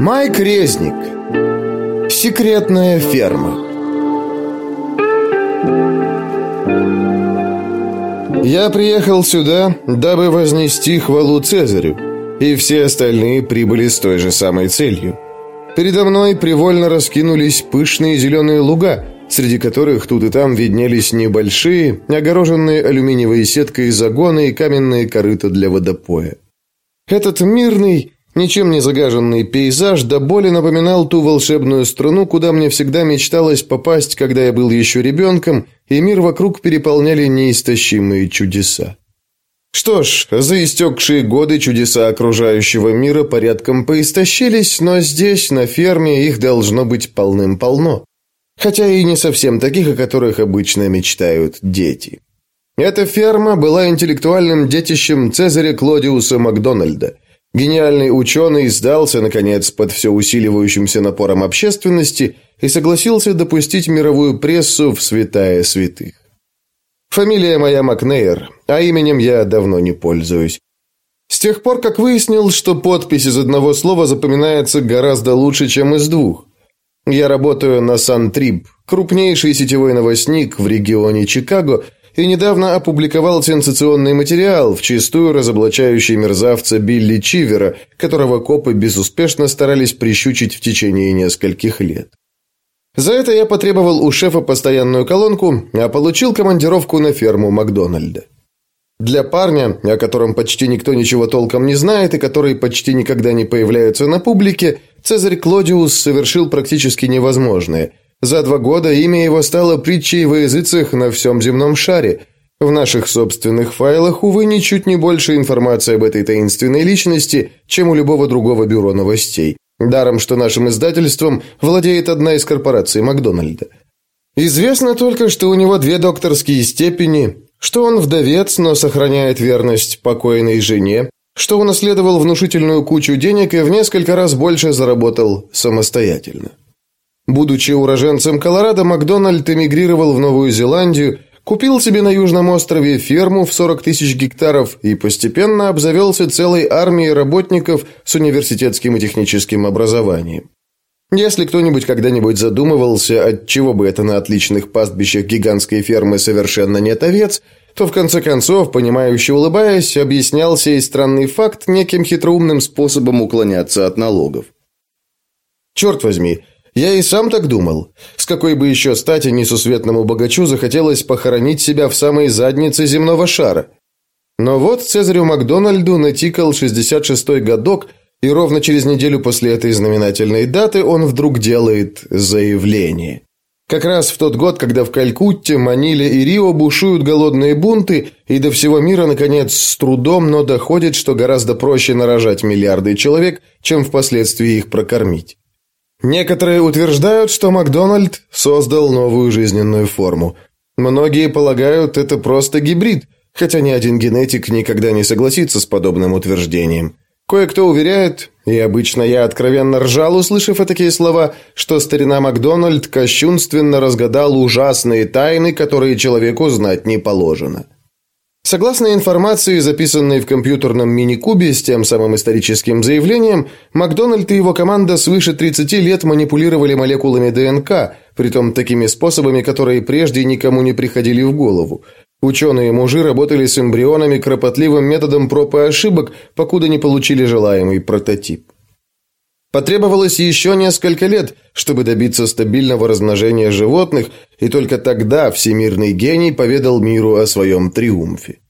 Майк Резник. Секретная ферма. Я приехал сюда, дабы вознести хвалу Цезарю, и все остальные прибыли с той же самой целью. Передо мной привольно раскинулись пышные зеленые луга, среди которых тут и там виднелись небольшие, огороженные алюминиевой сеткой загоны и каменные корыта для водопоя. Этот мирный, ничем не загаженный пейзаж до боли напоминал ту волшебную страну, куда мне всегда мечталось попасть, когда я был еще ребенком, и мир вокруг переполняли неистощимые чудеса. Что ж, за истекшие годы чудеса окружающего мира порядком поистощились, но здесь, на ферме, их должно быть полным-полно. Хотя и не совсем таких, о которых обычно мечтают дети. Эта ферма была интеллектуальным детищем Цезаря Клодиуса Макдональда. Гениальный ученый сдался, наконец, под все усиливающимся напором общественности и согласился допустить мировую прессу в святая святых. Фамилия моя Макнейр, а именем я давно не пользуюсь. С тех пор, как выяснил, что подпись из одного слова запоминается гораздо лучше, чем из двух. Я работаю на Сантриб, крупнейший сетевой новостник в регионе Чикаго – и недавно опубликовал сенсационный материал, вчистую разоблачающий мерзавца Билли Чивера, которого копы безуспешно старались прищучить в течение нескольких лет. За это я потребовал у шефа постоянную колонку, а получил командировку на ферму Макдональда. Для парня, о котором почти никто ничего толком не знает и который почти никогда не появляется на публике, Цезарь Клодиус совершил практически невозможное – за два года имя его стало притчей во языцах на всем земном шаре. В наших собственных файлах, увы, ничуть не больше информации об этой таинственной личности, чем у любого другого бюро новостей. Даром, что нашим издательством владеет одна из корпораций Макдональда. Известно только, что у него две докторские степени, что он вдовец, но сохраняет верность покойной жене, что унаследовал внушительную кучу денег и в несколько раз больше заработал самостоятельно. Будучи уроженцем Колорадо, Макдональд эмигрировал в Новую Зеландию, купил себе на Южном острове ферму в 40 тысяч гектаров и постепенно обзавелся целой армией работников с университетским и техническим образованием. Если кто-нибудь когда-нибудь задумывался, от чего бы это на отличных пастбищах гигантской фермы совершенно нет овец, то в конце концов, понимающе улыбаясь, объяснял сей странный факт неким хитроумным способом уклоняться от налогов. Черт возьми, я и сам так думал. С какой бы еще стати несусветному богачу захотелось похоронить себя в самой заднице земного шара? Но вот Цезарю Макдональду натикал 66-й годок, и ровно через неделю после этой знаменательной даты он вдруг делает заявление. Как раз в тот год, когда в Калькутте, Маниле и Рио бушуют голодные бунты, и до всего мира, наконец, с трудом, но доходит, что гораздо проще нарожать миллиарды человек, чем впоследствии их прокормить. Некоторые утверждают, что Макдональд создал новую жизненную форму. Многие полагают, это просто гибрид, хотя ни один генетик никогда не согласится с подобным утверждением. Кое-кто уверяет, и обычно я откровенно ржал, услышав такие слова, что старина Макдональд кощунственно разгадал ужасные тайны, которые человеку знать не положено. Согласно информации, записанной в компьютерном мини-кубе с тем самым историческим заявлением, Макдональд и его команда свыше 30 лет манипулировали молекулами ДНК, притом такими способами, которые прежде никому не приходили в голову. Ученые-мужи работали с эмбрионами кропотливым методом проб и ошибок, покуда не получили желаемый прототип. Потребовалось еще несколько лет, чтобы добиться стабильного размножения животных, и только тогда всемирный гений поведал миру о своем триумфе.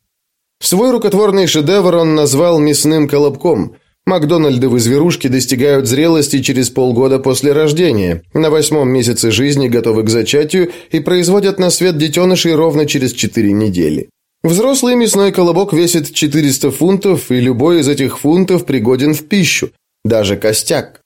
Свой рукотворный шедевр он назвал «мясным колобком». Макдональдовы зверушки достигают зрелости через полгода после рождения, на восьмом месяце жизни готовы к зачатию и производят на свет детенышей ровно через четыре недели. Взрослый мясной колобок весит 400 фунтов, и любой из этих фунтов пригоден в пищу, даже костяк.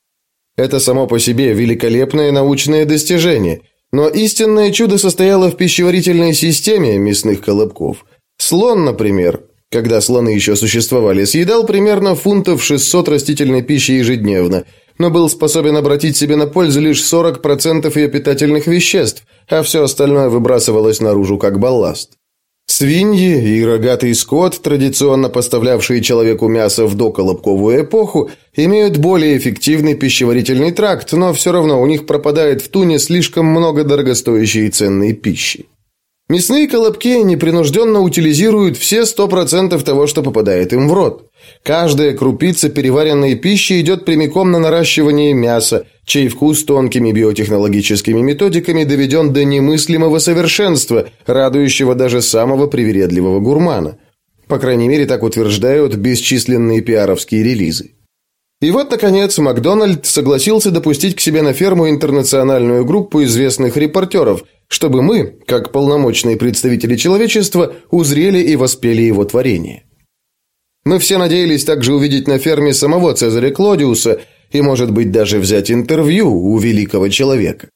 Это само по себе великолепное научное достижение, но истинное чудо состояло в пищеварительной системе мясных колобков. Слон, например, когда слоны еще существовали, съедал примерно фунтов 600 растительной пищи ежедневно, но был способен обратить себе на пользу лишь 40% ее питательных веществ, а все остальное выбрасывалось наружу как балласт. Свиньи и рогатый скот, традиционно поставлявшие человеку мясо в доколобковую эпоху, имеют более эффективный пищеварительный тракт, но все равно у них пропадает в туне слишком много дорогостоящей и ценной пищи. Мясные колобки непринужденно утилизируют все 100% того, что попадает им в рот. Каждая крупица переваренной пищи идет прямиком на наращивание мяса, чей вкус тонкими биотехнологическими методиками доведен до немыслимого совершенства, радующего даже самого привередливого гурмана. По крайней мере, так утверждают бесчисленные пиаровские релизы. И вот, наконец, Макдональд согласился допустить к себе на ферму интернациональную группу известных репортеров, чтобы мы, как полномочные представители человечества, узрели и воспели его творение. Мы все надеялись также увидеть на ферме самого Цезаря Клодиуса и, может быть, даже взять интервью у великого человека.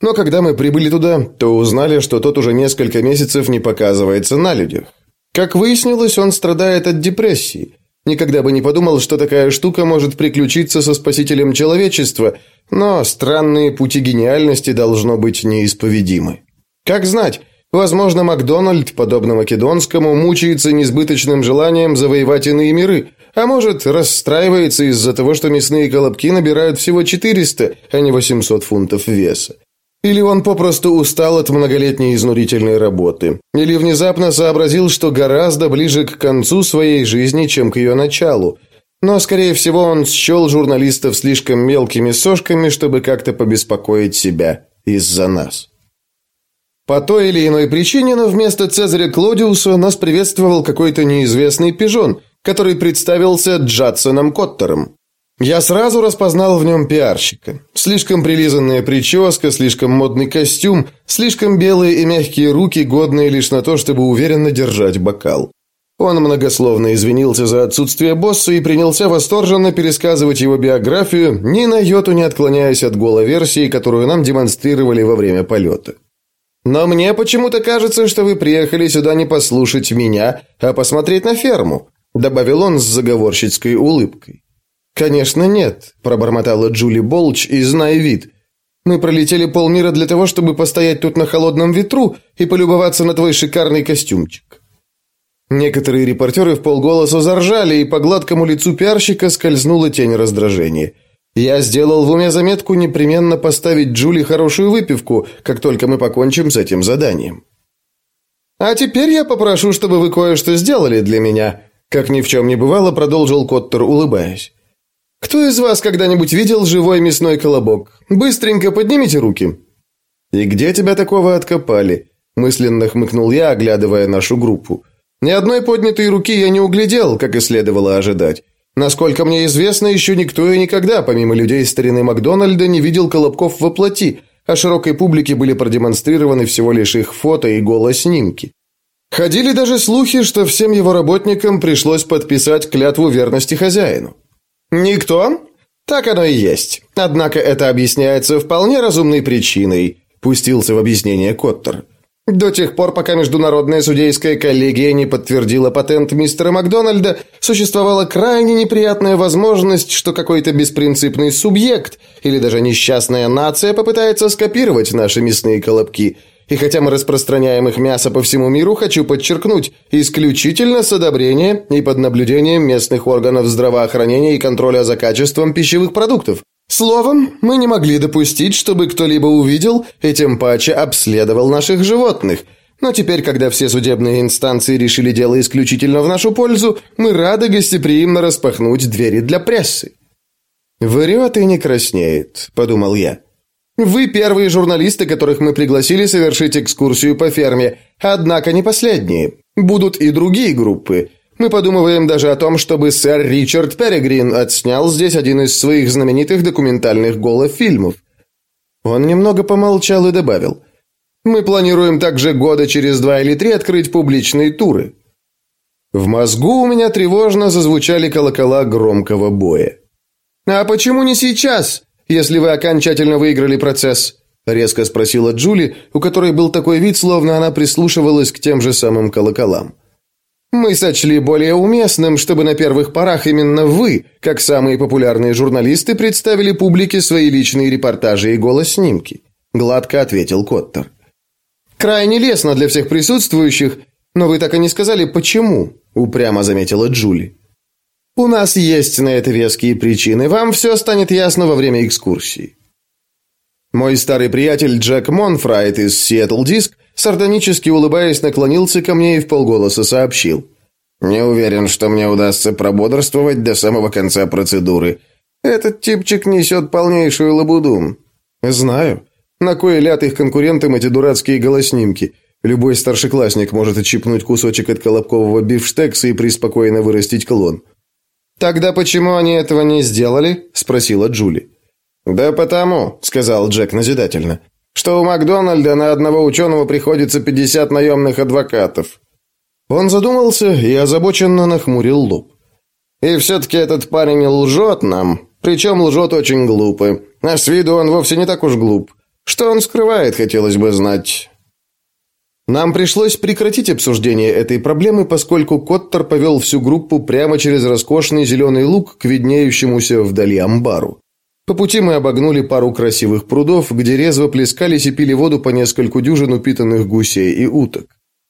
Но когда мы прибыли туда, то узнали, что тот уже несколько месяцев не показывается на людях. Как выяснилось, он страдает от депрессии. Никогда бы не подумал, что такая штука может приключиться со спасителем человечества, но странные пути гениальности должно быть неисповедимы. Как знать, Возможно, Макдональд, подобно македонскому, мучается несбыточным желанием завоевать иные миры, а может, расстраивается из-за того, что мясные колобки набирают всего 400, а не 800 фунтов веса. Или он попросту устал от многолетней изнурительной работы. Или внезапно сообразил, что гораздо ближе к концу своей жизни, чем к ее началу. Но, скорее всего, он счел журналистов слишком мелкими сошками, чтобы как-то побеспокоить себя из-за нас. По той или иной причине, но вместо Цезаря Клодиуса нас приветствовал какой-то неизвестный пижон, который представился Джадсоном Коттером. Я сразу распознал в нем пиарщика. Слишком прилизанная прическа, слишком модный костюм, слишком белые и мягкие руки, годные лишь на то, чтобы уверенно держать бокал. Он многословно извинился за отсутствие босса и принялся восторженно пересказывать его биографию, ни на йоту не отклоняясь от голой версии, которую нам демонстрировали во время полета. Но мне почему-то кажется, что вы приехали сюда не послушать меня, а посмотреть на ферму», добавил он с заговорщицкой улыбкой. «Конечно нет», – пробормотала Джули Болч и зная вид. «Мы пролетели полмира для того, чтобы постоять тут на холодном ветру и полюбоваться на твой шикарный костюмчик». Некоторые репортеры в полголоса заржали, и по гладкому лицу пиарщика скользнула тень раздражения. Я сделал в уме заметку непременно поставить Джули хорошую выпивку, как только мы покончим с этим заданием. А теперь я попрошу, чтобы вы кое-что сделали для меня, как ни в чем не бывало, продолжил Коттер, улыбаясь. Кто из вас когда-нибудь видел живой мясной колобок? Быстренько поднимите руки. И где тебя такого откопали? мысленно хмыкнул я, оглядывая нашу группу. Ни одной поднятой руки я не углядел, как и следовало ожидать. Насколько мне известно, еще никто и никогда, помимо людей старины Макдональда, не видел Колобков во плоти, а широкой публике были продемонстрированы всего лишь их фото и голоснимки. Ходили даже слухи, что всем его работникам пришлось подписать клятву верности хозяину. «Никто?» «Так оно и есть. Однако это объясняется вполне разумной причиной», – пустился в объяснение Коттер. До тех пор, пока Международная судейская коллегия не подтвердила патент мистера Макдональда, существовала крайне неприятная возможность, что какой-то беспринципный субъект или даже несчастная нация попытается скопировать наши мясные колобки. И хотя мы распространяем их мясо по всему миру, хочу подчеркнуть, исключительно с одобрения и под наблюдением местных органов здравоохранения и контроля за качеством пищевых продуктов. Словом, мы не могли допустить, чтобы кто-либо увидел и тем паче обследовал наших животных. Но теперь, когда все судебные инстанции решили дело исключительно в нашу пользу, мы рады гостеприимно распахнуть двери для прессы. «Врет и не краснеет», — подумал я. «Вы первые журналисты, которых мы пригласили совершить экскурсию по ферме, однако не последние. Будут и другие группы». Мы подумываем даже о том, чтобы сэр Ричард Перегрин отснял здесь один из своих знаменитых документальных голофильмов. Он немного помолчал и добавил. Мы планируем также года через два или три открыть публичные туры. В мозгу у меня тревожно зазвучали колокола громкого боя. «А почему не сейчас, если вы окончательно выиграли процесс?» – резко спросила Джули, у которой был такой вид, словно она прислушивалась к тем же самым колоколам. Мы сочли более уместным, чтобы на первых порах именно вы, как самые популярные журналисты, представили публике свои личные репортажи и голосснимки», – гладко ответил Коттер. «Крайне лестно для всех присутствующих, «Но вы так и не сказали, почему?» – упрямо заметила Джули. «У нас есть на это веские причины. Вам все станет ясно во время экскурсии». Мой старый приятель Джек Монфрайт из Seattle Disc, сардонически улыбаясь, наклонился ко мне и вполголоса сообщил. «Не уверен, что мне удастся прободрствовать до самого конца процедуры. Этот типчик несет полнейшую лабуду». «Знаю. На кой ляд их конкурентам эти дурацкие голоснимки? Любой старшеклассник может отщипнуть кусочек от колобкового бифштекса и преспокойно вырастить клон». «Тогда почему они этого не сделали?» – спросила Джули. «Да потому», — сказал Джек назидательно, «что у Макдональда на одного ученого приходится 50 наемных адвокатов». Он задумался и озабоченно нахмурил лоб. «И все-таки этот парень лжет нам, причем лжет очень глупо, а с виду он вовсе не так уж глуп. Что он скрывает, хотелось бы знать». Нам пришлось прекратить обсуждение этой проблемы, поскольку Коттер повел всю группу прямо через роскошный зеленый луг к виднеющемуся вдали амбару. По пути мы обогнули пару красивых прудов, где резво плескались и пили воду по нескольку дюжин упитанных гусей и уток.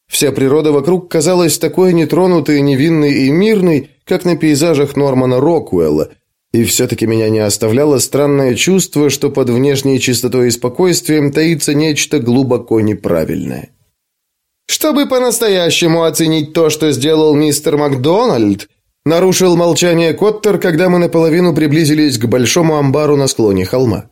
Вся природа вокруг казалась такой нетронутой, невинной и мирной, как на пейзажах Нормана Рокуэлла, и все-таки меня не оставляло странное чувство, что под внешней чистотой и спокойствием таится нечто глубоко неправильное. Чтобы по-настоящему оценить то, что сделал мистер Макдональд, Нарушил молчание Коттер, когда мы наполовину приблизились к большому амбару на склоне холма.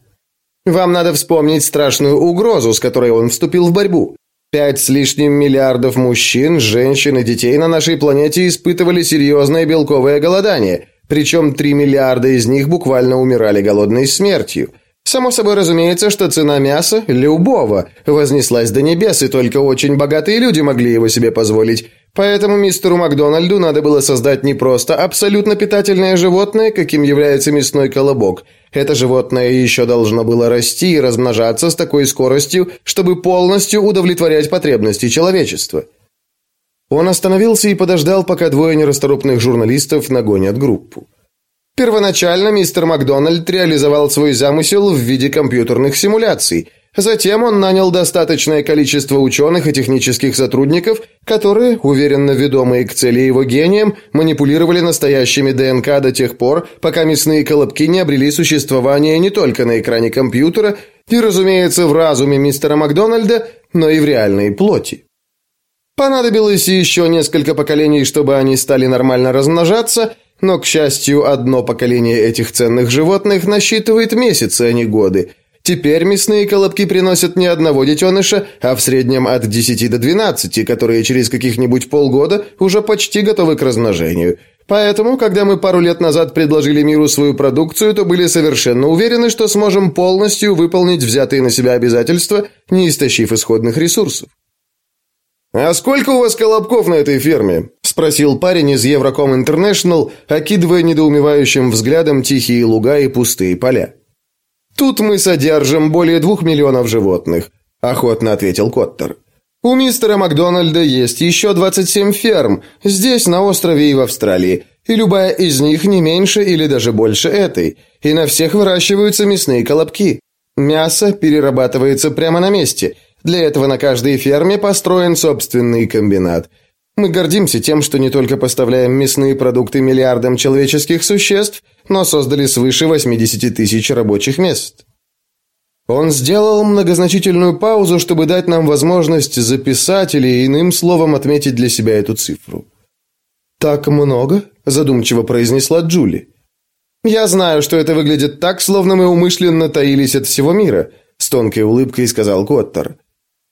Вам надо вспомнить страшную угрозу, с которой он вступил в борьбу. Пять с лишним миллиардов мужчин, женщин и детей на нашей планете испытывали серьезное белковое голодание, причем три миллиарда из них буквально умирали голодной смертью. Само собой разумеется, что цена мяса, любого, вознеслась до небес, и только очень богатые люди могли его себе позволить. Поэтому мистеру Макдональду надо было создать не просто абсолютно питательное животное, каким является мясной колобок. Это животное еще должно было расти и размножаться с такой скоростью, чтобы полностью удовлетворять потребности человечества. Он остановился и подождал, пока двое нерасторопных журналистов нагонят группу. Первоначально мистер Макдональд реализовал свой замысел в виде компьютерных симуляций – Затем он нанял достаточное количество ученых и технических сотрудников, которые, уверенно ведомые к цели его гением, манипулировали настоящими ДНК до тех пор, пока мясные колобки не обрели существование не только на экране компьютера и, разумеется, в разуме мистера Макдональда, но и в реальной плоти. Понадобилось еще несколько поколений, чтобы они стали нормально размножаться, но, к счастью, одно поколение этих ценных животных насчитывает месяцы, а не годы – Теперь мясные колобки приносят не одного детеныша, а в среднем от 10 до 12, которые через каких-нибудь полгода уже почти готовы к размножению. Поэтому, когда мы пару лет назад предложили миру свою продукцию, то были совершенно уверены, что сможем полностью выполнить взятые на себя обязательства, не истощив исходных ресурсов. «А сколько у вас колобков на этой ферме?» – спросил парень из Евроком Интернешнл, окидывая недоумевающим взглядом тихие луга и пустые поля. «Тут мы содержим более двух миллионов животных», – охотно ответил Коттер. «У мистера Макдональда есть еще 27 ферм, здесь, на острове и в Австралии, и любая из них не меньше или даже больше этой, и на всех выращиваются мясные колобки. Мясо перерабатывается прямо на месте. Для этого на каждой ферме построен собственный комбинат. Мы гордимся тем, что не только поставляем мясные продукты миллиардам человеческих существ, но создали свыше 80 тысяч рабочих мест. Он сделал многозначительную паузу, чтобы дать нам возможность записать или иным словом отметить для себя эту цифру. «Так много?» – задумчиво произнесла Джули. «Я знаю, что это выглядит так, словно мы умышленно таились от всего мира», – с тонкой улыбкой сказал Коттер.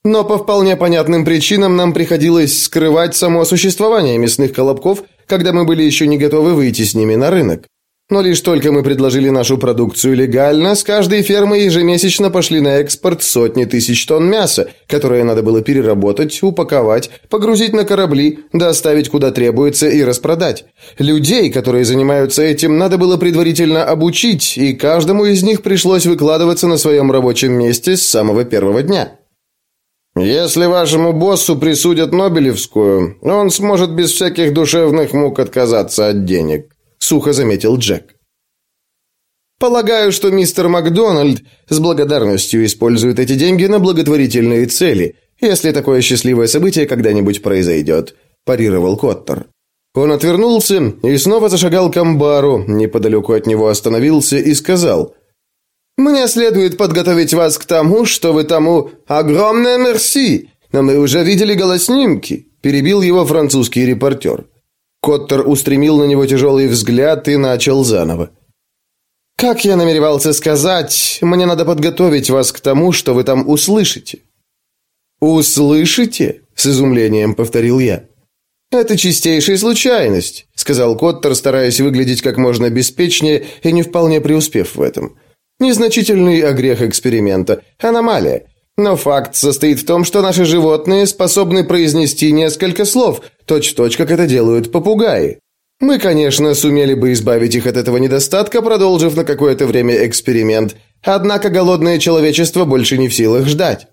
Но по вполне понятным причинам нам приходилось скрывать само существование мясных колобков, когда мы были еще не готовы выйти с ними на рынок. Но лишь только мы предложили нашу продукцию легально, с каждой фермы ежемесячно пошли на экспорт сотни тысяч тонн мяса, которое надо было переработать, упаковать, погрузить на корабли, доставить куда требуется и распродать. Людей, которые занимаются этим, надо было предварительно обучить, и каждому из них пришлось выкладываться на своем рабочем месте с самого первого дня. Если вашему боссу присудят Нобелевскую, он сможет без всяких душевных мук отказаться от денег», — сухо заметил Джек. «Полагаю, что мистер Макдональд с благодарностью использует эти деньги на благотворительные цели, если такое счастливое событие когда-нибудь произойдет», – парировал Коттер. Он отвернулся и снова зашагал к амбару, неподалеку от него остановился и сказал «Мне следует подготовить вас к тому, что вы тому огромное мерси, но мы уже видели голоснимки», – перебил его французский репортер. Коттер устремил на него тяжелый взгляд и начал заново. «Как я намеревался сказать, мне надо подготовить вас к тому, что вы там услышите». «Услышите?» – с изумлением повторил я. «Это чистейшая случайность», – сказал Коттер, стараясь выглядеть как можно беспечнее и не вполне преуспев в этом. «Незначительный огрех эксперимента. Аномалия. Но факт состоит в том, что наши животные способны произнести несколько слов, точь-в-точь, -точь, как это делают попугаи. Мы, конечно, сумели бы избавить их от этого недостатка, продолжив на какое-то время эксперимент, однако голодное человечество больше не в силах ждать.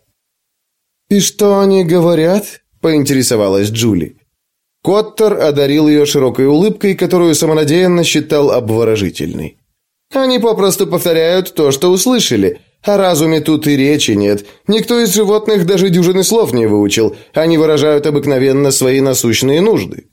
«И что они говорят?» – поинтересовалась Джули. Коттер одарил ее широкой улыбкой, которую самонадеянно считал обворожительной. «Они попросту повторяют то, что услышали. О разуме тут и речи нет. Никто из животных даже дюжины слов не выучил. Они выражают обыкновенно свои насущные нужды».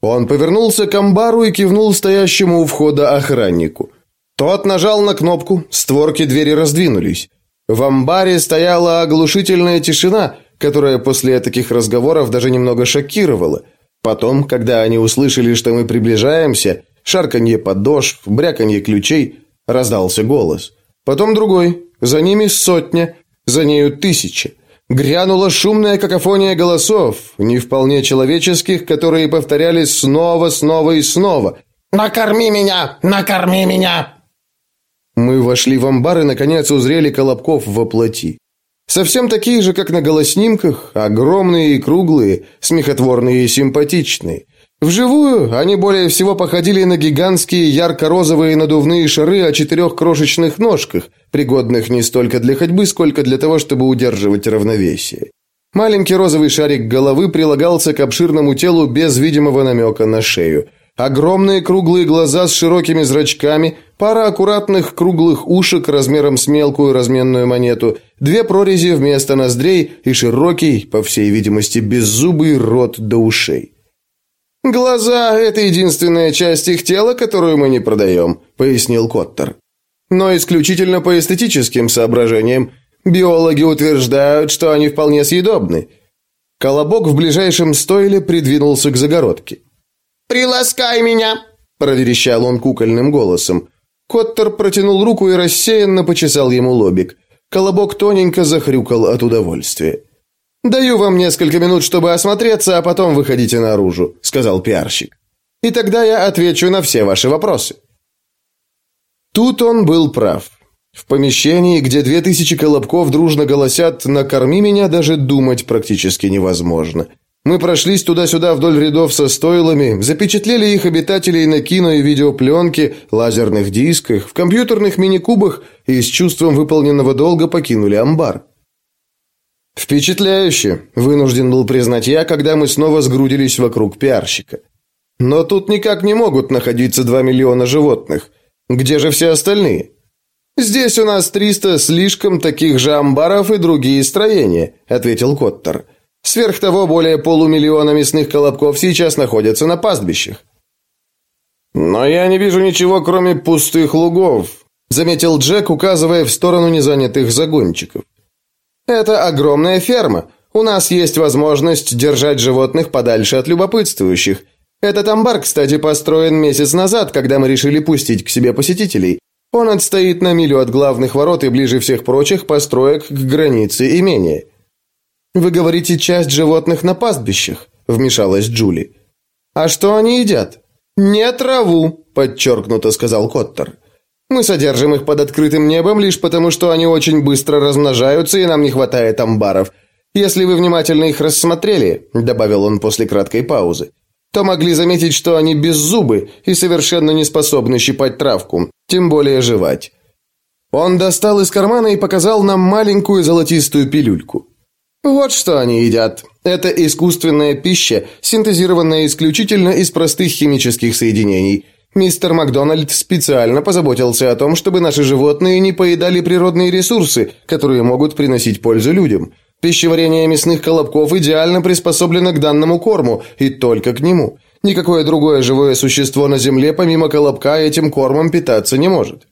Он повернулся к амбару и кивнул стоящему у входа охраннику. Тот нажал на кнопку, створки двери раздвинулись. В амбаре стояла оглушительная тишина, которая после таких разговоров даже немного шокировала. Потом, когда они услышали, что мы приближаемся, шарканье подошв, бряканье ключей, раздался голос. Потом другой, за ними сотня, за нею тысяча. Грянула шумная какофония голосов, не вполне человеческих, которые повторялись снова, снова и снова. «Накорми меня! Накорми меня!» Мы вошли в амбар и, наконец, узрели Колобков во плоти. Совсем такие же, как на голоснимках, огромные и круглые, смехотворные и симпатичные. Вживую они более всего походили на гигантские ярко-розовые надувные шары о четырех крошечных ножках, пригодных не столько для ходьбы, сколько для того, чтобы удерживать равновесие. Маленький розовый шарик головы прилагался к обширному телу без видимого намека на шею – Огромные круглые глаза с широкими зрачками, пара аккуратных круглых ушек размером с мелкую разменную монету, две прорези вместо ноздрей и широкий, по всей видимости, беззубый рот до ушей. «Глаза – это единственная часть их тела, которую мы не продаем», – пояснил Коттер. «Но исключительно по эстетическим соображениям. Биологи утверждают, что они вполне съедобны». Колобок в ближайшем стойле придвинулся к загородке. «Приласкай меня!» – проверещал он кукольным голосом. Коттер протянул руку и рассеянно почесал ему лобик. Колобок тоненько захрюкал от удовольствия. «Даю вам несколько минут, чтобы осмотреться, а потом выходите наружу», – сказал пиарщик. «И тогда я отвечу на все ваши вопросы». Тут он был прав. В помещении, где две тысячи колобков дружно голосят «накорми меня», даже думать практически невозможно – мы прошлись туда-сюда вдоль рядов со стойлами, запечатлели их обитателей на кино и видеопленке, лазерных дисках, в компьютерных мини-кубах и с чувством выполненного долга покинули амбар. Впечатляюще, вынужден был признать я, когда мы снова сгрудились вокруг пиарщика. Но тут никак не могут находиться два миллиона животных. Где же все остальные? Здесь у нас триста слишком таких же амбаров и другие строения, ответил Коттер. Сверх того, более полумиллиона мясных колобков сейчас находятся на пастбищах. «Но я не вижу ничего, кроме пустых лугов», заметил Джек, указывая в сторону незанятых загончиков. «Это огромная ферма. У нас есть возможность держать животных подальше от любопытствующих. Этот амбар, кстати, построен месяц назад, когда мы решили пустить к себе посетителей. Он отстоит на милю от главных ворот и ближе всех прочих построек к границе имения. «Вы говорите, часть животных на пастбищах», – вмешалась Джули. «А что они едят?» «Не траву», – подчеркнуто сказал Коттер. «Мы содержим их под открытым небом лишь потому, что они очень быстро размножаются и нам не хватает амбаров. Если вы внимательно их рассмотрели», – добавил он после краткой паузы, то могли заметить, что они беззубы и совершенно не способны щипать травку, тем более жевать. Он достал из кармана и показал нам маленькую золотистую пилюльку. Вот что они едят. Это искусственная пища, синтезированная исключительно из простых химических соединений. Мистер Макдональд специально позаботился о том, чтобы наши животные не поедали природные ресурсы, которые могут приносить пользу людям. Пищеварение мясных колобков идеально приспособлено к данному корму и только к нему. Никакое другое живое существо на Земле помимо колобка этим кормом питаться не может.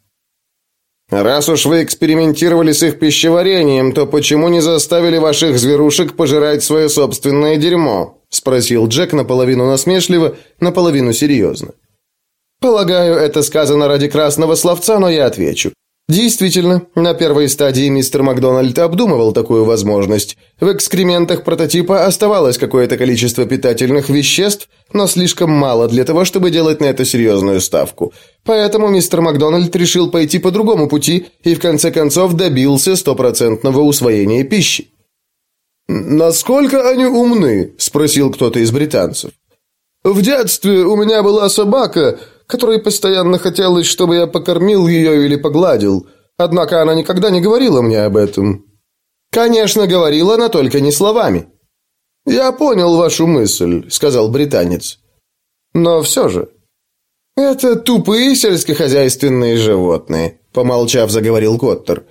Раз уж вы экспериментировали с их пищеварением, то почему не заставили ваших зверушек пожирать свое собственное дерьмо? спросил Джек наполовину насмешливо, наполовину серьезно. Полагаю, это сказано ради красного словца, но я отвечу. Действительно, на первой стадии мистер Макдональд обдумывал такую возможность. В экскрементах прототипа оставалось какое-то количество питательных веществ, но слишком мало для того, чтобы делать на это серьезную ставку. Поэтому мистер Макдональд решил пойти по другому пути и в конце концов добился стопроцентного усвоения пищи. «Насколько они умны?» – спросил кто-то из британцев. «В детстве у меня была собака, которой постоянно хотелось, чтобы я покормил ее или погладил. Однако она никогда не говорила мне об этом. Конечно, говорила, но только не словами. Я понял вашу мысль, сказал британец. Но все же это тупые сельскохозяйственные животные, помолчав, заговорил Коттер.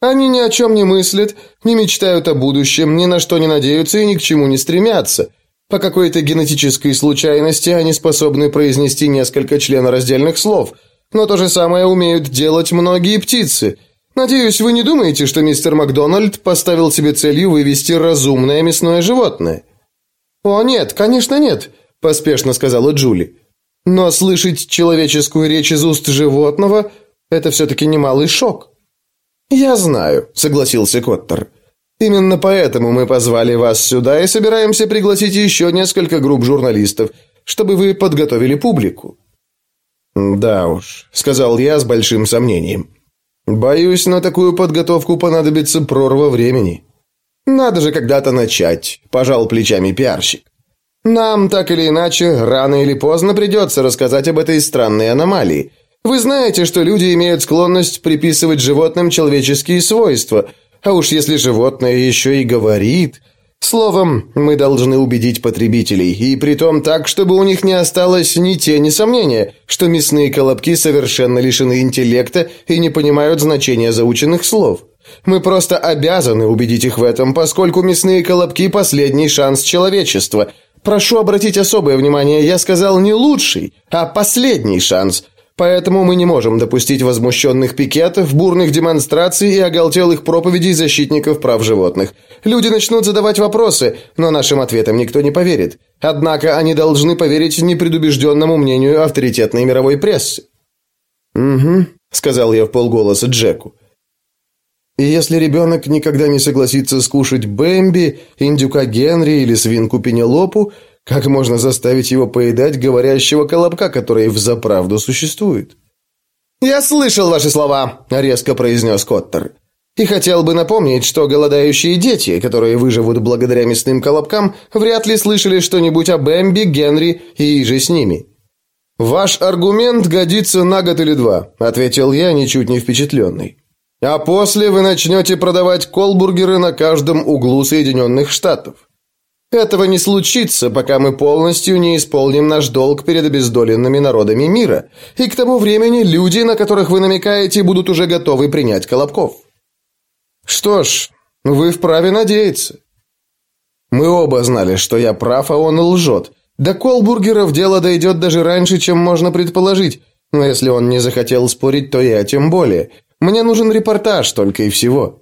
Они ни о чем не мыслят, не мечтают о будущем, ни на что не надеются и ни к чему не стремятся. По какой-то генетической случайности они способны произнести несколько членораздельных слов, но то же самое умеют делать многие птицы. Надеюсь, вы не думаете, что мистер Макдональд поставил себе целью вывести разумное мясное животное? О нет, конечно нет, поспешно сказала Джули. Но слышать человеческую речь из уст животного это все таки немалый шок. Я знаю, согласился Коттер. Именно поэтому мы позвали вас сюда и собираемся пригласить еще несколько групп журналистов, чтобы вы подготовили публику». «Да уж», — сказал я с большим сомнением. «Боюсь, на такую подготовку понадобится прорва времени». «Надо же когда-то начать», – пожал плечами пиарщик. «Нам, так или иначе, рано или поздно придется рассказать об этой странной аномалии. Вы знаете, что люди имеют склонность приписывать животным человеческие свойства – а уж если животное еще и говорит... Словом, мы должны убедить потребителей, и притом так, чтобы у них не осталось ни тени сомнения, что мясные колобки совершенно лишены интеллекта и не понимают значения заученных слов. Мы просто обязаны убедить их в этом, поскольку мясные колобки – последний шанс человечества. Прошу обратить особое внимание, я сказал не лучший, а последний шанс – Поэтому мы не можем допустить возмущенных пикетов, бурных демонстраций и оголтелых проповедей защитников прав животных. Люди начнут задавать вопросы, но нашим ответам никто не поверит. Однако они должны поверить непредубежденному мнению авторитетной мировой прессы. «Угу», — сказал я в полголоса Джеку. И если ребенок никогда не согласится скушать Бэмби, индюка Генри или свинку Пенелопу, как можно заставить его поедать говорящего колобка, который взаправду существует? «Я слышал ваши слова», – резко произнес Коттер. «И хотел бы напомнить, что голодающие дети, которые выживут благодаря мясным колобкам, вряд ли слышали что-нибудь о Бэмби, Генри и же с ними». «Ваш аргумент годится на год или два», – ответил я, ничуть не впечатленный. «А после вы начнете продавать колбургеры на каждом углу Соединенных Штатов. Этого не случится, пока мы полностью не исполним наш долг перед обездоленными народами мира, и к тому времени люди, на которых вы намекаете, будут уже готовы принять Колобков. Что ж, вы вправе надеяться. Мы оба знали, что я прав, а он лжет. До Колбургеров дело дойдет даже раньше, чем можно предположить, но если он не захотел спорить, то я тем более. Мне нужен репортаж только и всего.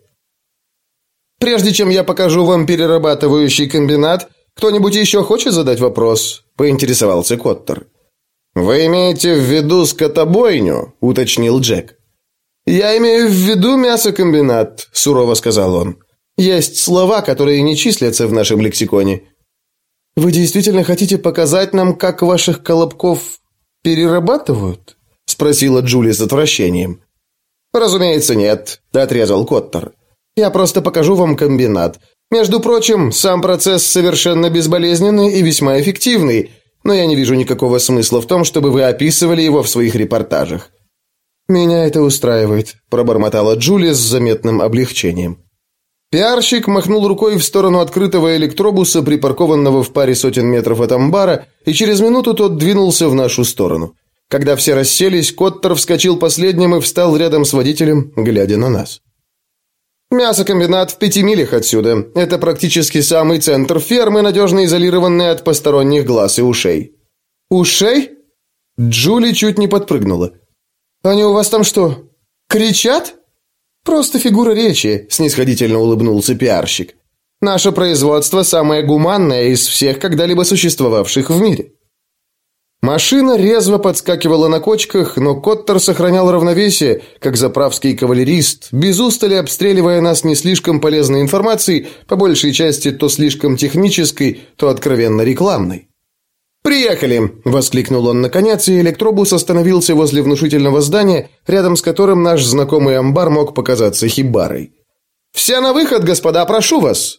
Прежде чем я покажу вам перерабатывающий комбинат, кто-нибудь еще хочет задать вопрос?» – поинтересовался Коттер. «Вы имеете в виду скотобойню?» – уточнил Джек. «Я имею в виду мясокомбинат», – сурово сказал он. «Есть слова, которые не числятся в нашем лексиконе». «Вы действительно хотите показать нам, как ваших колобков перерабатывают?» – спросила Джули с отвращением. «Разумеется, нет», – отрезал Коттер. Я просто покажу вам комбинат. Между прочим, сам процесс совершенно безболезненный и весьма эффективный, но я не вижу никакого смысла в том, чтобы вы описывали его в своих репортажах. Меня это устраивает, пробормотала Джулия с заметным облегчением. Пиарщик махнул рукой в сторону открытого электробуса, припаркованного в паре сотен метров от амбара, и через минуту тот двинулся в нашу сторону. Когда все расселись, Коттер вскочил последним и встал рядом с водителем, глядя на нас. Мясокомбинат в пяти милях отсюда. Это практически самый центр фермы, надежно изолированный от посторонних глаз и ушей. Ушей? Джули чуть не подпрыгнула. Они у вас там что, кричат? Просто фигура речи, снисходительно улыбнулся пиарщик. Наше производство самое гуманное из всех когда-либо существовавших в мире. Машина резво подскакивала на кочках, но Коттер сохранял равновесие, как заправский кавалерист, без устали обстреливая нас не слишком полезной информацией, по большей части то слишком технической, то откровенно рекламной. «Приехали!» – воскликнул он наконец, и электробус остановился возле внушительного здания, рядом с которым наш знакомый амбар мог показаться хибарой. «Все на выход, господа, прошу вас!»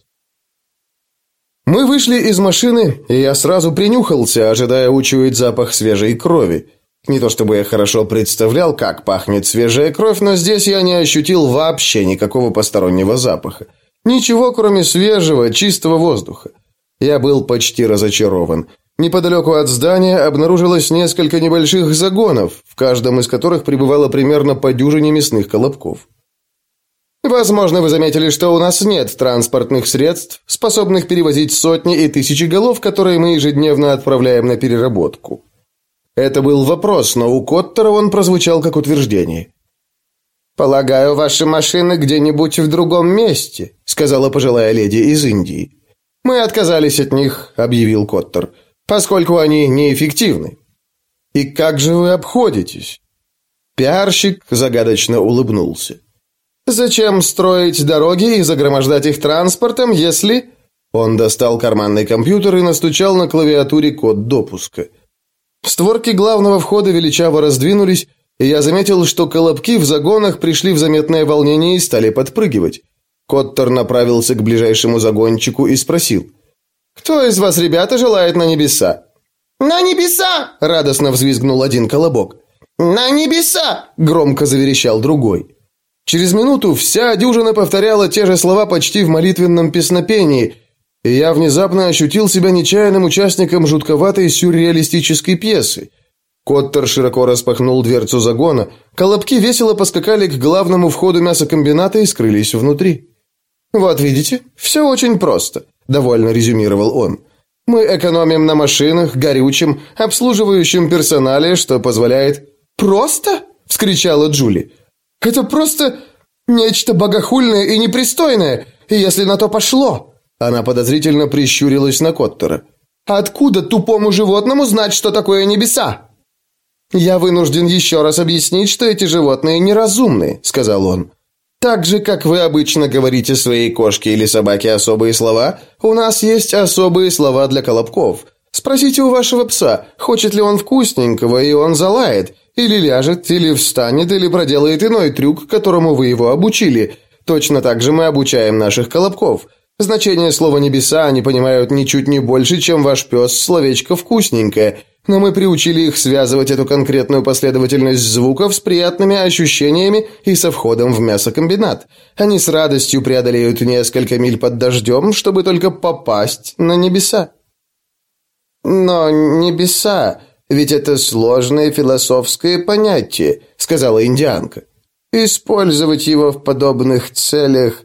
Мы вышли из машины, и я сразу принюхался, ожидая учуять запах свежей крови. Не то чтобы я хорошо представлял, как пахнет свежая кровь, но здесь я не ощутил вообще никакого постороннего запаха. Ничего, кроме свежего, чистого воздуха. Я был почти разочарован. Неподалеку от здания обнаружилось несколько небольших загонов, в каждом из которых пребывало примерно по дюжине мясных колобков. Возможно, вы заметили, что у нас нет транспортных средств, способных перевозить сотни и тысячи голов, которые мы ежедневно отправляем на переработку. Это был вопрос, но у Коттера он прозвучал как утверждение. «Полагаю, ваши машины где-нибудь в другом месте», сказала пожилая леди из Индии. «Мы отказались от них», — объявил Коттер, «поскольку они неэффективны». «И как же вы обходитесь?» Пиарщик загадочно улыбнулся. Зачем строить дороги и загромождать их транспортом, если...» Он достал карманный компьютер и настучал на клавиатуре код допуска. Створки главного входа величаво раздвинулись, и я заметил, что колобки в загонах пришли в заметное волнение и стали подпрыгивать. Коттер направился к ближайшему загончику и спросил. «Кто из вас, ребята, желает на небеса?» «На небеса!» – радостно взвизгнул один колобок. «На небеса!» – громко заверещал другой. Через минуту вся дюжина повторяла те же слова почти в молитвенном песнопении, и я внезапно ощутил себя нечаянным участником жутковатой сюрреалистической пьесы. Коттер широко распахнул дверцу загона, колобки весело поскакали к главному входу мясокомбината и скрылись внутри. «Вот видите, все очень просто», – довольно резюмировал он. «Мы экономим на машинах, горючем, обслуживающем персонале, что позволяет...» «Просто?» – вскричала Джули. Это просто нечто богохульное и непристойное, если на то пошло». Она подозрительно прищурилась на Коттера. «Откуда тупому животному знать, что такое небеса?» «Я вынужден еще раз объяснить, что эти животные неразумны», — сказал он. «Так же, как вы обычно говорите своей кошке или собаке особые слова, у нас есть особые слова для колобков. Спросите у вашего пса, хочет ли он вкусненького, и он залает, или ляжет, или встанет, или проделает иной трюк, которому вы его обучили. Точно так же мы обучаем наших колобков. Значение слова «небеса» они понимают ничуть не больше, чем ваш пес словечко «вкусненькое», но мы приучили их связывать эту конкретную последовательность звуков с приятными ощущениями и со входом в мясокомбинат. Они с радостью преодолеют несколько миль под дождем, чтобы только попасть на небеса. «Но небеса...» Ведь это сложное философское понятие, сказала индианка. Использовать его в подобных целях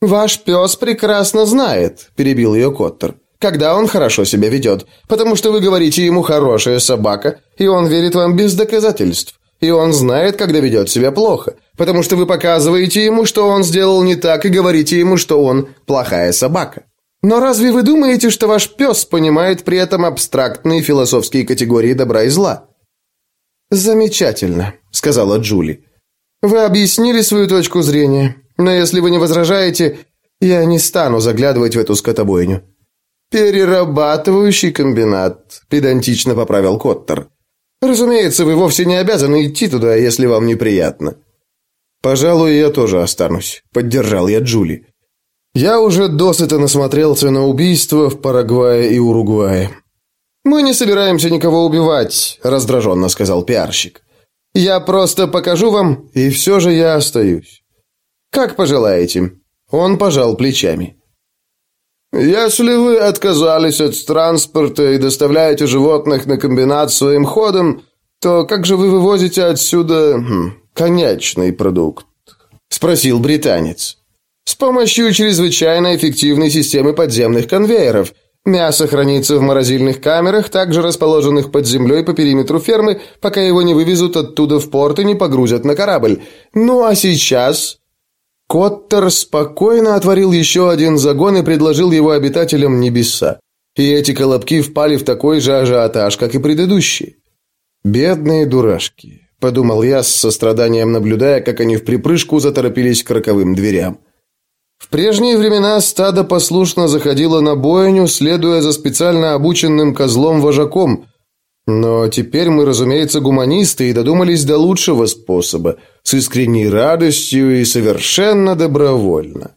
ваш пес прекрасно знает, перебил ее Коттер. Когда он хорошо себя ведет, потому что вы говорите ему хорошая собака, и он верит вам без доказательств. И он знает, когда ведет себя плохо, потому что вы показываете ему, что он сделал не так, и говорите ему, что он плохая собака. Но разве вы думаете, что ваш пес понимает при этом абстрактные философские категории добра и зла? Замечательно, сказала Джули. Вы объяснили свою точку зрения, но если вы не возражаете, я не стану заглядывать в эту скотобойню. Перерабатывающий комбинат, педантично поправил Коттер. Разумеется, вы вовсе не обязаны идти туда, если вам неприятно. Пожалуй, я тоже останусь, поддержал я Джули. Я уже досыта насмотрелся на убийства в Парагвае и Уругвае. «Мы не собираемся никого убивать», – раздраженно сказал пиарщик. «Я просто покажу вам, и все же я остаюсь». «Как пожелаете». Он пожал плечами. «Если вы отказались от транспорта и доставляете животных на комбинат своим ходом, то как же вы вывозите отсюда хм, конечный продукт?» – спросил британец. С помощью чрезвычайно эффективной системы подземных конвейеров. Мясо хранится в морозильных камерах, также расположенных под землей по периметру фермы, пока его не вывезут оттуда в порт и не погрузят на корабль. Ну а сейчас Коттер спокойно отворил еще один загон и предложил его обитателям небеса. И эти колобки впали в такой же ажиотаж, как и предыдущие. «Бедные дурашки», — подумал я с состраданием, наблюдая, как они в припрыжку заторопились к роковым дверям. В прежние времена стадо послушно заходило на бойню, следуя за специально обученным козлом-вожаком, но теперь мы, разумеется, гуманисты и додумались до лучшего способа, с искренней радостью и совершенно добровольно.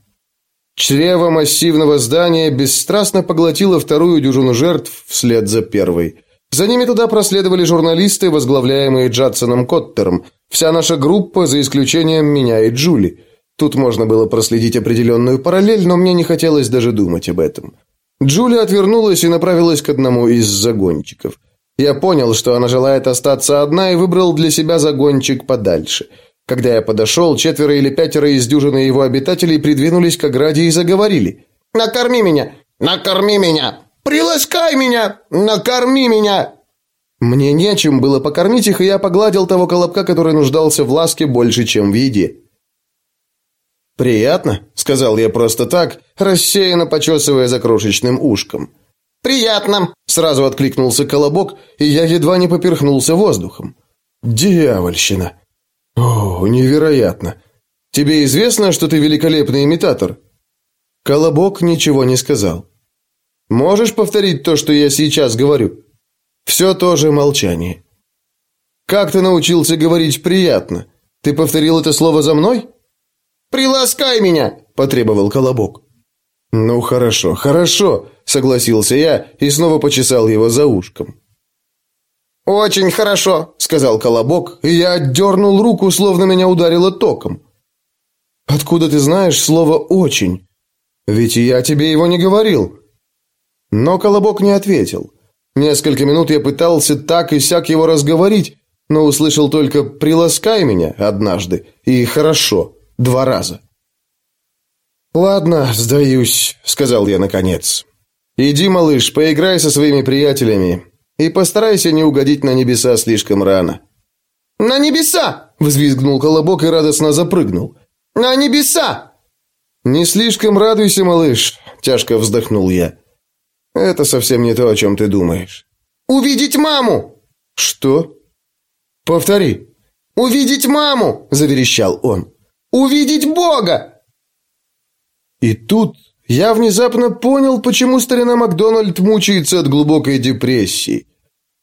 Чрево массивного здания бесстрастно поглотило вторую дюжину жертв вслед за первой. За ними туда проследовали журналисты, возглавляемые Джадсоном Коттером, вся наша группа, за исключением меня и Джули. Тут можно было проследить определенную параллель, но мне не хотелось даже думать об этом. Джули отвернулась и направилась к одному из загончиков. Я понял, что она желает остаться одна и выбрал для себя загончик подальше – когда я подошел, четверо или пятеро из дюжины его обитателей придвинулись к ограде и заговорили. «Накорми меня! Накорми меня! Приласкай меня! Накорми меня!» Мне нечем было покормить их, и я погладил того колобка, который нуждался в ласке больше, чем в еде. «Приятно», — сказал я просто так, рассеянно почесывая за крошечным ушком. «Приятно», — сразу откликнулся колобок, и я едва не поперхнулся воздухом. «Дьявольщина! «О, невероятно! Тебе известно, что ты великолепный имитатор?» Колобок ничего не сказал. «Можешь повторить то, что я сейчас говорю?» Все тоже молчание. «Как ты научился говорить приятно? Ты повторил это слово за мной?» «Приласкай меня!» – потребовал Колобок. «Ну хорошо, хорошо», – согласился я и снова почесал его за ушком. «Очень хорошо», — сказал Колобок, и я отдернул руку, словно меня ударило током. «Откуда ты знаешь слово «очень»? Ведь я тебе его не говорил». Но Колобок не ответил. Несколько минут я пытался так и сяк его разговорить, но услышал только «приласкай меня» однажды и «хорошо» два раза. «Ладно, сдаюсь», — сказал я наконец. «Иди, малыш, поиграй со своими приятелями. И постарайся не угодить на небеса слишком рано». «На небеса!» – взвизгнул Колобок и радостно запрыгнул. «На небеса!» «Не слишком радуйся, малыш», – тяжко вздохнул я. «Это совсем не то, о чем ты думаешь». «Увидеть маму!» «Что?» «Повтори». «Увидеть маму!» – заверещал он. «Увидеть Бога!» И тут я внезапно понял, почему старина Макдональд мучается от глубокой депрессии.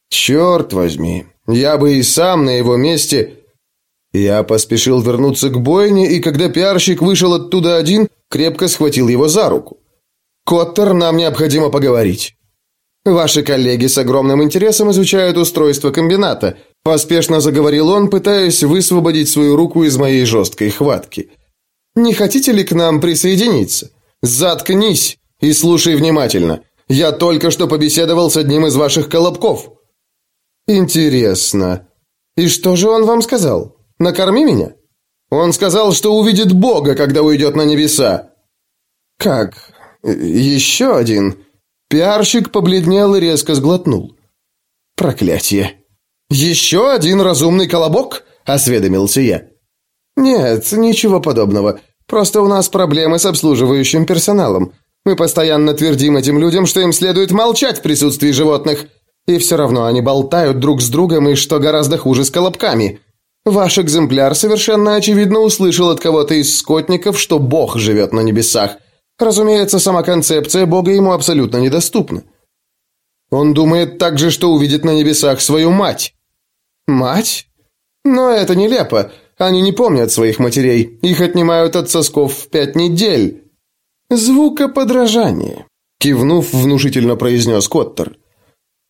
Черт возьми, я бы и сам на его месте... Я поспешил вернуться к бойне, и когда пиарщик вышел оттуда один, крепко схватил его за руку. «Коттер, нам необходимо поговорить». «Ваши коллеги с огромным интересом изучают устройство комбината», поспешно заговорил он, пытаясь высвободить свою руку из моей жесткой хватки. «Не хотите ли к нам присоединиться?» «Заткнись и слушай внимательно. Я только что побеседовал с одним из ваших колобков». «Интересно. И что же он вам сказал? Накорми меня?» «Он сказал, что увидит Бога, когда уйдет на небеса». «Как? Еще один?» Пиарщик побледнел и резко сглотнул. «Проклятие! Еще один разумный колобок?» – осведомился я. «Нет, ничего подобного. Просто у нас проблемы с обслуживающим персоналом. Мы постоянно твердим этим людям, что им следует молчать в присутствии животных. И все равно они болтают друг с другом и, что гораздо хуже, с колобками. Ваш экземпляр совершенно очевидно услышал от кого-то из скотников, что Бог живет на небесах. Разумеется, сама концепция Бога ему абсолютно недоступна. Он думает также, что увидит на небесах свою мать. Мать? Но это нелепо. Они не помнят своих матерей. Их отнимают от сосков в пять недель. Звукоподражание. Кивнув, внушительно произнес Коттер.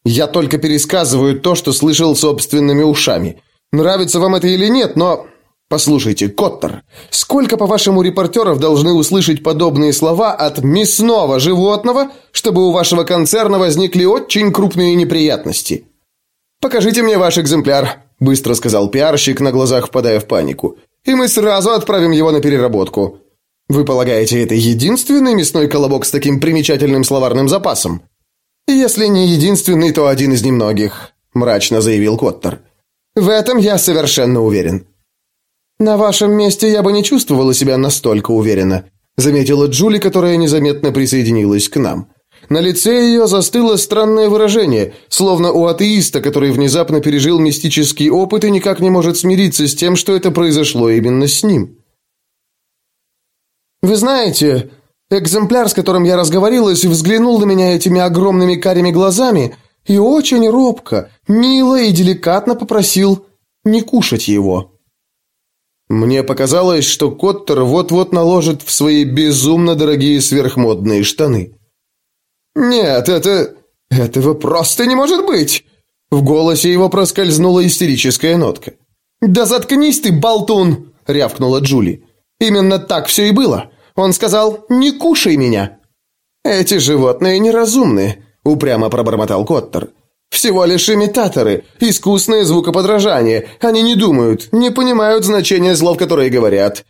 Я только пересказываю то, что слышал собственными ушами. Нравится вам это или нет, но... Послушайте, Коттер, сколько, по-вашему, репортеров должны услышать подобные слова от мясного животного, чтобы у вашего концерна возникли очень крупные неприятности? Покажите мне ваш экземпляр быстро сказал пиарщик, на глазах впадая в панику. И мы сразу отправим его на переработку. Вы полагаете, это единственный мясной колобок с таким примечательным словарным запасом? Если не единственный, то один из немногих, мрачно заявил Коттер. В этом я совершенно уверен. На вашем месте я бы не чувствовала себя настолько уверенно, заметила Джули, которая незаметно присоединилась к нам. На лице ее застыло странное выражение, словно у атеиста, который внезапно пережил мистический опыт и никак не может смириться с тем, что это произошло именно с ним. Вы знаете, экземпляр, с которым я разговорилась, взглянул на меня этими огромными карими глазами и очень робко, мило и деликатно попросил не кушать его. Мне показалось, что Коттер вот-вот наложит в свои безумно дорогие сверхмодные штаны. «Нет, это... этого просто не может быть!» В голосе его проскользнула истерическая нотка. «Да заткнись ты, болтун!» — рявкнула Джули. «Именно так все и было. Он сказал, не кушай меня». «Эти животные неразумны», — упрямо пробормотал Коттер. «Всего лишь имитаторы, искусное звукоподражание. Они не думают, не понимают значения слов, которые говорят».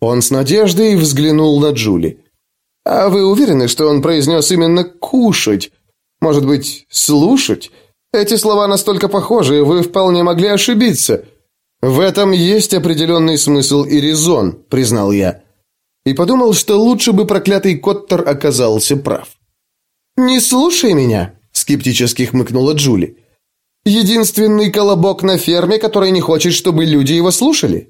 Он с надеждой взглянул на Джули. «А вы уверены, что он произнес именно «кушать»? Может быть, «слушать»? Эти слова настолько похожи, вы вполне могли ошибиться». «В этом есть определенный смысл и резон», — признал я и подумал, что лучше бы проклятый Коттер оказался прав. «Не слушай меня», – скептически хмыкнула Джули. «Единственный колобок на ферме, который не хочет, чтобы люди его слушали».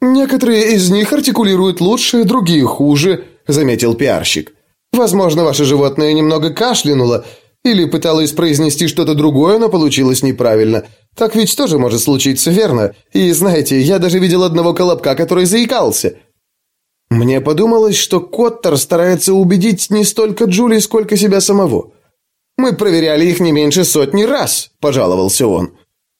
«Некоторые из них артикулируют лучше, другие хуже», – заметил пиарщик. «Возможно, ваше животное немного кашлянуло или пыталось произнести что-то другое, но получилось неправильно. Так ведь тоже может случиться, верно? И знаете, я даже видел одного колобка, который заикался». Мне подумалось, что Коттер старается убедить не столько Джули, сколько себя самого. «Мы проверяли их не меньше сотни раз», – пожаловался он.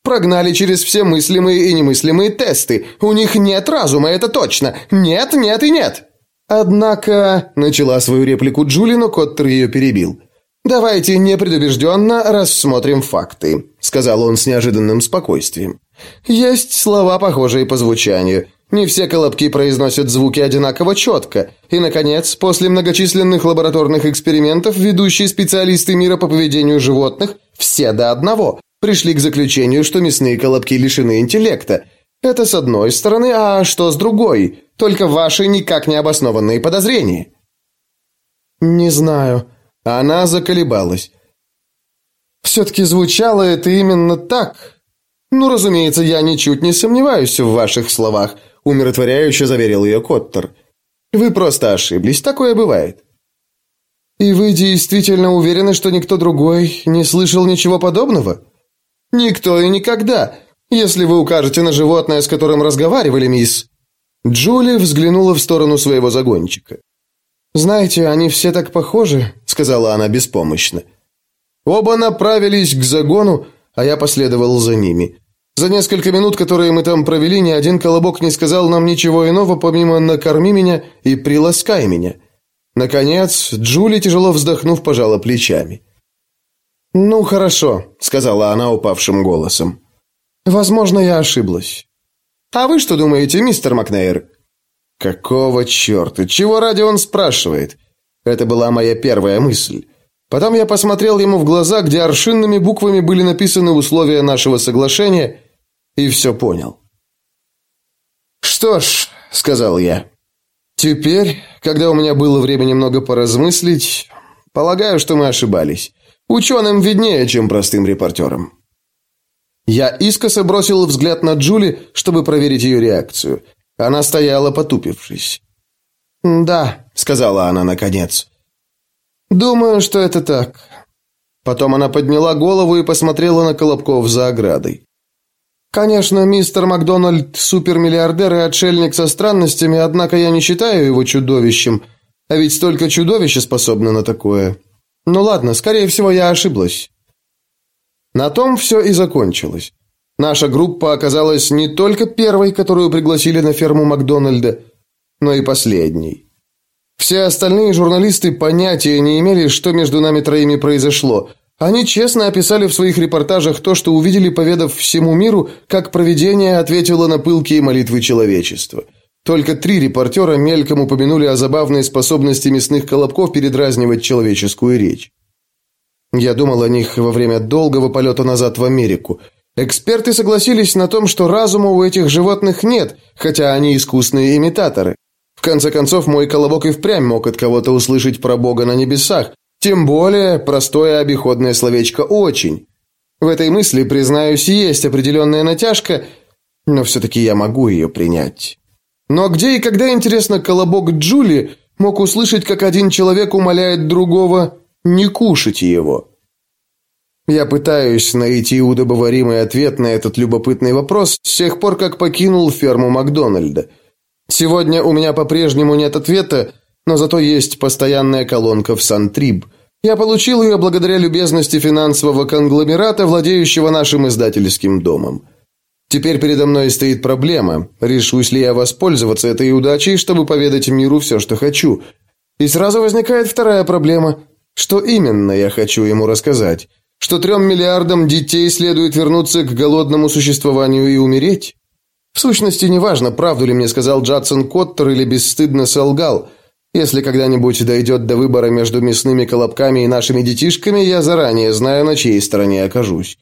«Прогнали через все мыслимые и немыслимые тесты. У них нет разума, это точно. Нет, нет и нет». «Однако...» – начала свою реплику Джули, но Коттер ее перебил. «Давайте непредубежденно рассмотрим факты», – сказал он с неожиданным спокойствием. «Есть слова, похожие по звучанию». Не все колобки произносят звуки одинаково четко. И, наконец, после многочисленных лабораторных экспериментов ведущие специалисты мира по поведению животных, все до одного, пришли к заключению, что мясные колобки лишены интеллекта. Это с одной стороны, а что с другой? Только ваши никак не обоснованные подозрения. Не знаю. Она заколебалась. Все-таки звучало это именно так. Ну, разумеется, я ничуть не сомневаюсь в ваших словах – умиротворяюще заверил ее Коттер. Вы просто ошиблись, такое бывает. И вы действительно уверены, что никто другой не слышал ничего подобного? Никто и никогда. Если вы укажете на животное, с которым разговаривали, мисс. Джули взглянула в сторону своего загончика. Знаете, они все так похожи, сказала она беспомощно. Оба направились к загону, а я последовал за ними. За несколько минут, которые мы там провели, ни один колобок не сказал нам ничего иного, помимо «накорми меня» и «приласкай меня». Наконец, Джули, тяжело вздохнув, пожала плечами. «Ну, хорошо», — сказала она упавшим голосом. «Возможно, я ошиблась». «А вы что думаете, мистер Макнейр?» «Какого черта? Чего ради он спрашивает?» Это была моя первая мысль. Потом я посмотрел ему в глаза, где аршинными буквами были написаны условия нашего соглашения, и все понял. «Что ж», — сказал я, — «теперь, когда у меня было время немного поразмыслить, полагаю, что мы ошибались. Ученым виднее, чем простым репортерам». Я искоса бросил взгляд на Джули, чтобы проверить ее реакцию. Она стояла, потупившись. «Да», — сказала она наконец. «Думаю, что это так». Потом она подняла голову и посмотрела на Колобков за оградой. Конечно, мистер Макдональд – супермиллиардер и отшельник со странностями, однако я не считаю его чудовищем. А ведь столько чудовища способны на такое. Ну ладно, скорее всего, я ошиблась. На том все и закончилось. Наша группа оказалась не только первой, которую пригласили на ферму Макдональда, но и последней. Все остальные журналисты понятия не имели, что между нами троими произошло, они честно описали в своих репортажах то, что увидели, поведав всему миру, как провидение ответило на пылкие молитвы человечества. Только три репортера мельком упомянули о забавной способности мясных колобков передразнивать человеческую речь. Я думал о них во время долгого полета назад в Америку. Эксперты согласились на том, что разума у этих животных нет, хотя они искусные имитаторы. В конце концов, мой колобок и впрямь мог от кого-то услышать про Бога на небесах, тем более простое обиходное словечко «очень». В этой мысли, признаюсь, есть определенная натяжка, но все-таки я могу ее принять. Но где и когда, интересно, колобок Джули мог услышать, как один человек умоляет другого не кушать его? Я пытаюсь найти удобоваримый ответ на этот любопытный вопрос с тех пор, как покинул ферму Макдональда. Сегодня у меня по-прежнему нет ответа, но зато есть постоянная колонка в Сантриб – я получил ее благодаря любезности финансового конгломерата, владеющего нашим издательским домом. Теперь передо мной стоит проблема, решусь ли я воспользоваться этой удачей, чтобы поведать миру все, что хочу. И сразу возникает вторая проблема. Что именно я хочу ему рассказать? Что трем миллиардам детей следует вернуться к голодному существованию и умереть? В сущности, неважно, правду ли мне сказал Джадсон Коттер или бесстыдно солгал – если когда-нибудь дойдет до выбора между мясными колобками и нашими детишками, я заранее знаю, на чьей стороне окажусь.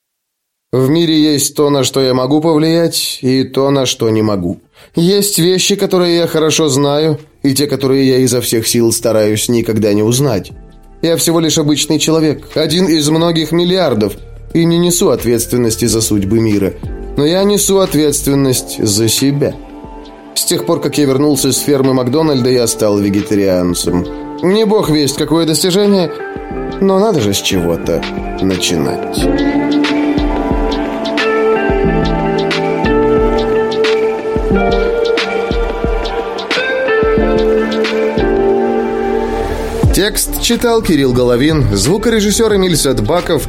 В мире есть то, на что я могу повлиять, и то, на что не могу. Есть вещи, которые я хорошо знаю, и те, которые я изо всех сил стараюсь никогда не узнать. Я всего лишь обычный человек, один из многих миллиардов, и не несу ответственности за судьбы мира. Но я несу ответственность за себя». С тех пор, как я вернулся с фермы Макдональда, я стал вегетарианцем. Не бог весть, какое достижение, но надо же с чего-то начинать. Текст читал Кирилл Головин, звукорежиссер Эмиль Садбаков,